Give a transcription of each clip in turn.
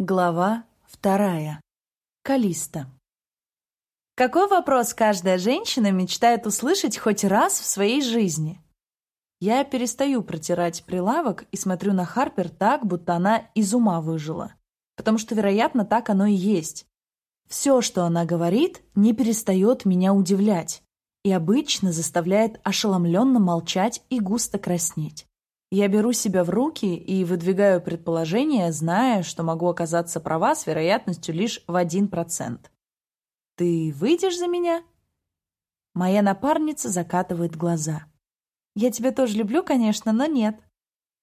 Глава вторая. Калиста. Какой вопрос каждая женщина мечтает услышать хоть раз в своей жизни? Я перестаю протирать прилавок и смотрю на Харпер так, будто она из ума выжила. Потому что, вероятно, так оно и есть. Все, что она говорит, не перестает меня удивлять и обычно заставляет ошеломленно молчать и густо краснеть. Я беру себя в руки и выдвигаю предположение, зная, что могу оказаться права с вероятностью лишь в один процент. «Ты выйдешь за меня?» Моя напарница закатывает глаза. «Я тебя тоже люблю, конечно, но нет.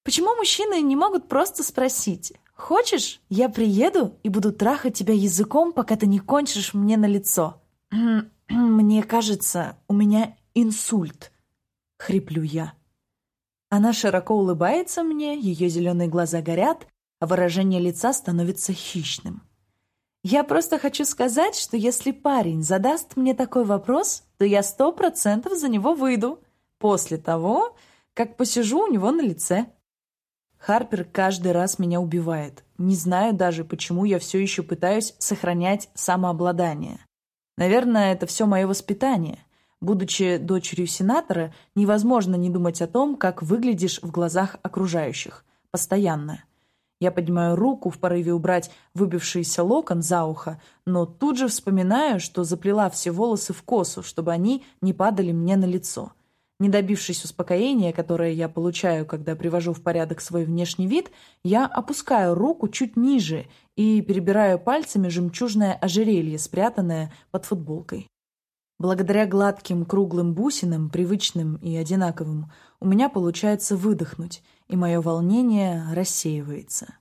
Почему мужчины не могут просто спросить, «Хочешь, я приеду и буду трахать тебя языком, пока ты не кончишь мне на лицо?» «Мне кажется, у меня инсульт», — хриплю я. Она широко улыбается мне, ее зеленые глаза горят, а выражение лица становится хищным. Я просто хочу сказать, что если парень задаст мне такой вопрос, то я сто процентов за него выйду. После того, как посижу у него на лице. Харпер каждый раз меня убивает. Не знаю даже, почему я все еще пытаюсь сохранять самообладание. Наверное, это все мое воспитание. Будучи дочерью сенатора, невозможно не думать о том, как выглядишь в глазах окружающих. Постоянно. Я поднимаю руку в порыве убрать выбившийся локон за ухо, но тут же вспоминаю, что заплела все волосы в косу, чтобы они не падали мне на лицо. Не добившись успокоения, которое я получаю, когда привожу в порядок свой внешний вид, я опускаю руку чуть ниже и перебираю пальцами жемчужное ожерелье, спрятанное под футболкой. Благодаря гладким круглым бусинам, привычным и одинаковым, у меня получается выдохнуть, и мое волнение рассеивается.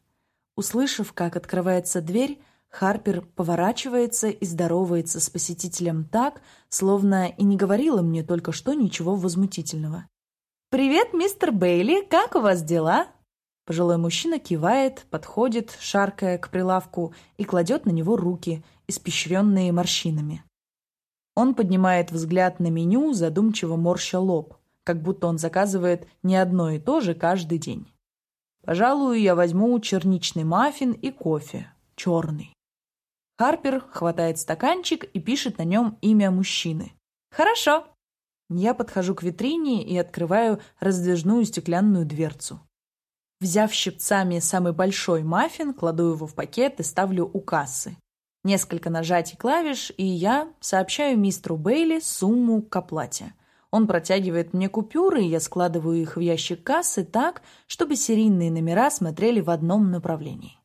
Услышав, как открывается дверь, Харпер поворачивается и здоровается с посетителем так, словно и не говорила мне только что ничего возмутительного. «Привет, мистер Бейли, как у вас дела?» Пожилой мужчина кивает, подходит, шаркая к прилавку, и кладет на него руки, испещренные морщинами. Он поднимает взгляд на меню, задумчиво морща лоб, как будто он заказывает не одно и то же каждый день. Пожалуй, я возьму черничный маффин и кофе. Черный. Харпер хватает стаканчик и пишет на нем имя мужчины. «Хорошо». Я подхожу к витрине и открываю раздвижную стеклянную дверцу. Взяв щипцами самый большой маффин, кладу его в пакет и ставлю у кассы. Несколько нажатий клавиш, и я сообщаю мистеру Бейли сумму к оплате. Он протягивает мне купюры, и я складываю их в ящик кассы так, чтобы серийные номера смотрели в одном направлении.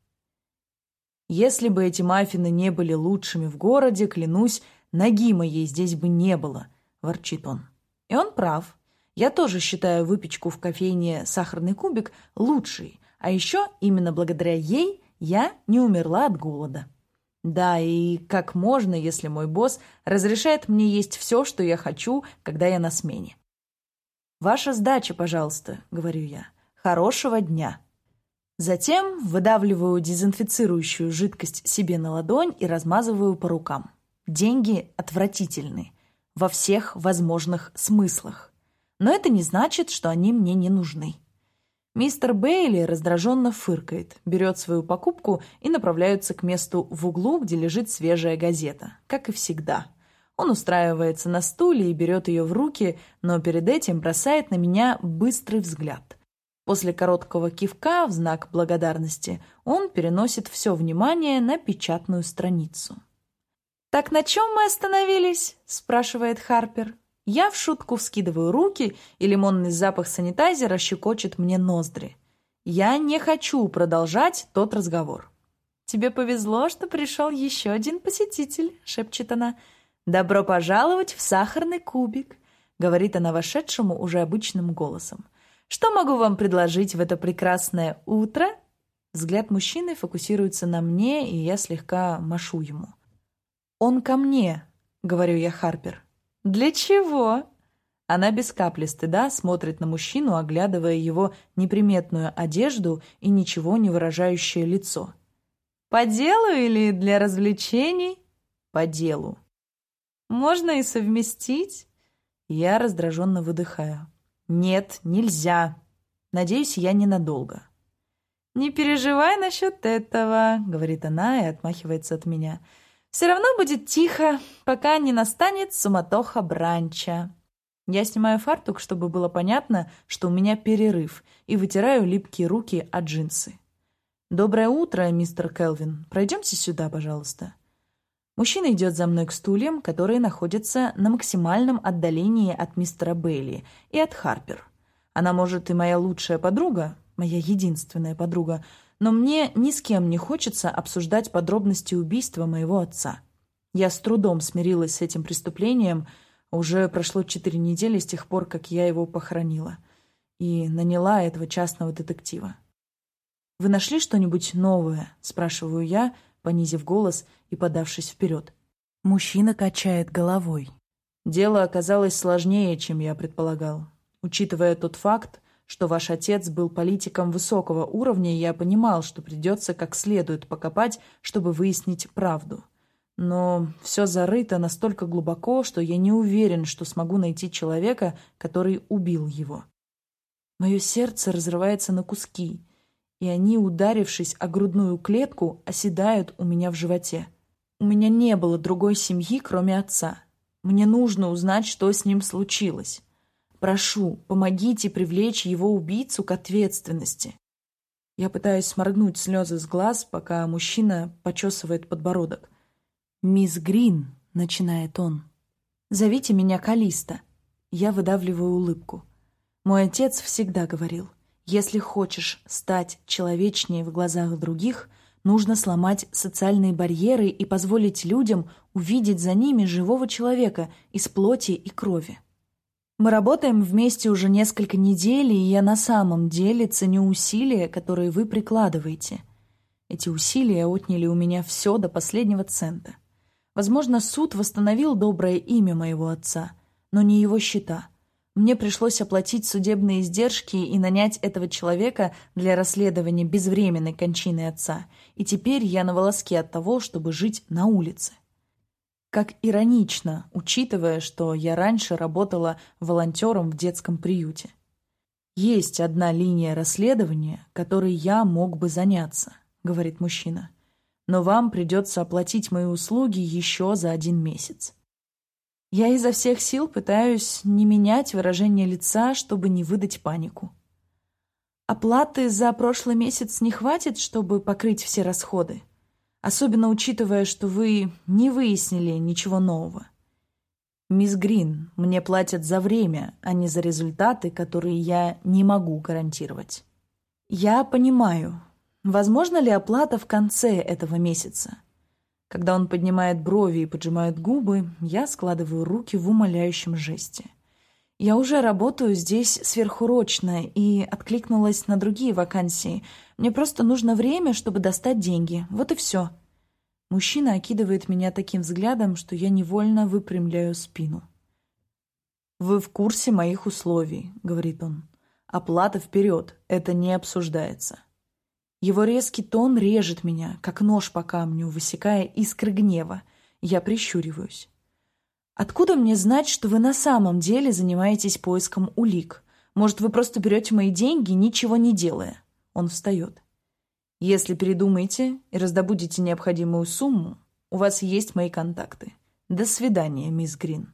Если бы эти маффины не были лучшими в городе, клянусь, ноги моей здесь бы не было, ворчит он. И он прав. Я тоже считаю выпечку в кофейне «Сахарный кубик» лучшей, а еще именно благодаря ей я не умерла от голода. Да, и как можно, если мой босс разрешает мне есть все, что я хочу, когда я на смене. «Ваша сдача, пожалуйста», — говорю я. «Хорошего дня». Затем выдавливаю дезинфицирующую жидкость себе на ладонь и размазываю по рукам. Деньги отвратительны. Во всех возможных смыслах. Но это не значит, что они мне не нужны. Мистер Бейли раздраженно фыркает, берет свою покупку и направляется к месту в углу, где лежит свежая газета, как и всегда. Он устраивается на стуле и берет ее в руки, но перед этим бросает на меня быстрый взгляд. После короткого кивка в знак благодарности он переносит все внимание на печатную страницу. «Так на чем мы остановились?» – спрашивает Харпер. Я в шутку вскидываю руки, и лимонный запах санитайзера щекочет мне ноздри. Я не хочу продолжать тот разговор. «Тебе повезло, что пришел еще один посетитель», — шепчет она. «Добро пожаловать в сахарный кубик», — говорит она вошедшему уже обычным голосом. «Что могу вам предложить в это прекрасное утро?» Взгляд мужчины фокусируется на мне, и я слегка машу ему. «Он ко мне», — говорю я Харпер. «Для чего?» Она без капли стыда смотрит на мужчину, оглядывая его неприметную одежду и ничего не выражающее лицо. «По делу или для развлечений?» «По делу». «Можно и совместить?» Я раздраженно выдыхаю. «Нет, нельзя. Надеюсь, я ненадолго». «Не переживай насчет этого», — говорит она и отмахивается от меня. «Все равно будет тихо, пока не настанет суматоха бранча». Я снимаю фартук, чтобы было понятно, что у меня перерыв, и вытираю липкие руки от джинсы. «Доброе утро, мистер Келвин. Пройдемте сюда, пожалуйста». Мужчина идет за мной к стульям, которые находятся на максимальном отдалении от мистера Бейли и от Харпер. Она, может, и моя лучшая подруга, моя единственная подруга, но мне ни с кем не хочется обсуждать подробности убийства моего отца. Я с трудом смирилась с этим преступлением – уже прошло четыре недели с тех пор, как я его похоронила. И наняла этого частного детектива. «Вы нашли что-нибудь новое?» – спрашиваю я, понизив голос и подавшись вперед. Мужчина качает головой. Дело оказалось сложнее, чем я предполагал. Учитывая тот факт, что ваш отец был политиком высокого уровня, я понимал, что придется как следует покопать, чтобы выяснить правду. Но все зарыто настолько глубоко, что я не уверен, что смогу найти человека, который убил его. Мое сердце разрывается на куски, и они, ударившись о грудную клетку, оседают у меня в животе. У меня не было другой семьи, кроме отца. Мне нужно узнать, что с ним случилось. Прошу, помогите привлечь его убийцу к ответственности. Я пытаюсь сморгнуть слезы с глаз, пока мужчина почесывает подбородок. «Мисс Грин», — начинает он. «Зовите меня Калиста». Я выдавливаю улыбку. Мой отец всегда говорил, если хочешь стать человечнее в глазах других, нужно сломать социальные барьеры и позволить людям увидеть за ними живого человека из плоти и крови. Мы работаем вместе уже несколько недель, и я на самом деле ценю усилия, которые вы прикладываете. Эти усилия отняли у меня все до последнего цента. Возможно, суд восстановил доброе имя моего отца, но не его счета. Мне пришлось оплатить судебные издержки и нанять этого человека для расследования безвременной кончины отца, и теперь я на волоске от того, чтобы жить на улице. Как иронично, учитывая, что я раньше работала волонтером в детском приюте. «Есть одна линия расследования, которой я мог бы заняться», — говорит мужчина но вам придется оплатить мои услуги еще за один месяц. Я изо всех сил пытаюсь не менять выражение лица, чтобы не выдать панику. Оплаты за прошлый месяц не хватит, чтобы покрыть все расходы, особенно учитывая, что вы не выяснили ничего нового. Мисс Грин, мне платят за время, а не за результаты, которые я не могу гарантировать. Я понимаю, Возможно ли оплата в конце этого месяца? Когда он поднимает брови и поджимает губы, я складываю руки в умоляющем жесте. Я уже работаю здесь сверхурочно и откликнулась на другие вакансии. Мне просто нужно время, чтобы достать деньги. Вот и все. Мужчина окидывает меня таким взглядом, что я невольно выпрямляю спину. «Вы в курсе моих условий», — говорит он. «Оплата вперед, это не обсуждается». Его резкий тон режет меня, как нож по камню, высекая искры гнева. Я прищуриваюсь. «Откуда мне знать, что вы на самом деле занимаетесь поиском улик? Может, вы просто берете мои деньги, ничего не делая?» Он встает. «Если передумаете и раздобудете необходимую сумму, у вас есть мои контакты. До свидания, мисс Грин».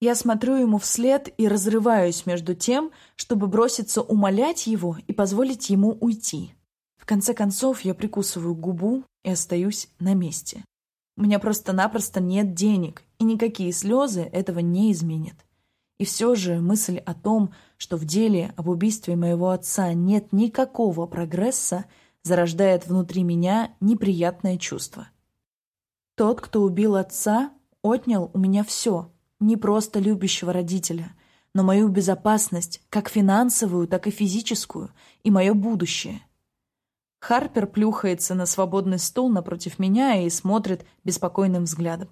Я смотрю ему вслед и разрываюсь между тем, чтобы броситься умолять его и позволить ему уйти. В конце концов, я прикусываю губу и остаюсь на месте. У меня просто-напросто нет денег, и никакие слезы этого не изменят. И все же мысль о том, что в деле об убийстве моего отца нет никакого прогресса, зарождает внутри меня неприятное чувство. Тот, кто убил отца, отнял у меня все, не просто любящего родителя, но мою безопасность, как финансовую, так и физическую, и мое будущее – Харпер плюхается на свободный стул напротив меня и смотрит беспокойным взглядом.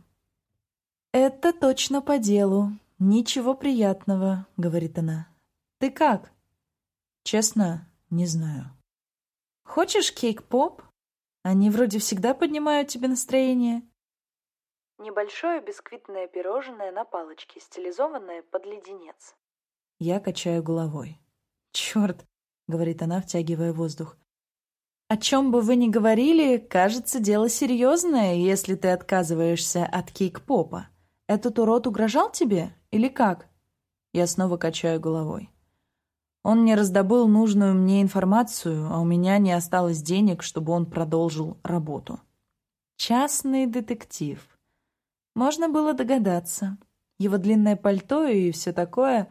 «Это точно по делу. Ничего приятного», — говорит она. «Ты как?» «Честно, не знаю». «Хочешь кейк-поп? Они вроде всегда поднимают тебе настроение». Небольшое бисквитное пирожное на палочке, стилизованное под леденец. Я качаю головой. «Черт!» — говорит она, втягивая воздух. О чем бы вы ни говорили, кажется, дело серьезное, если ты отказываешься от кейк-попа. Этот урод угрожал тебе? Или как? Я снова качаю головой. Он не раздобыл нужную мне информацию, а у меня не осталось денег, чтобы он продолжил работу. Частный детектив. Можно было догадаться. Его длинное пальто и все такое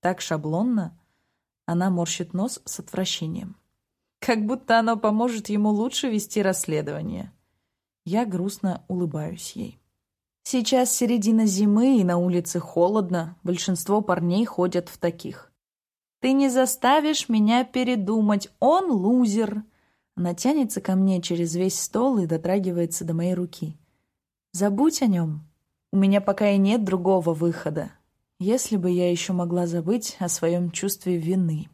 так шаблонно. Она морщит нос с отвращением. Как будто оно поможет ему лучше вести расследование. Я грустно улыбаюсь ей. Сейчас середина зимы, и на улице холодно. Большинство парней ходят в таких. Ты не заставишь меня передумать. Он лузер. Она тянется ко мне через весь стол и дотрагивается до моей руки. Забудь о нем. У меня пока и нет другого выхода. Если бы я еще могла забыть о своем чувстве вины.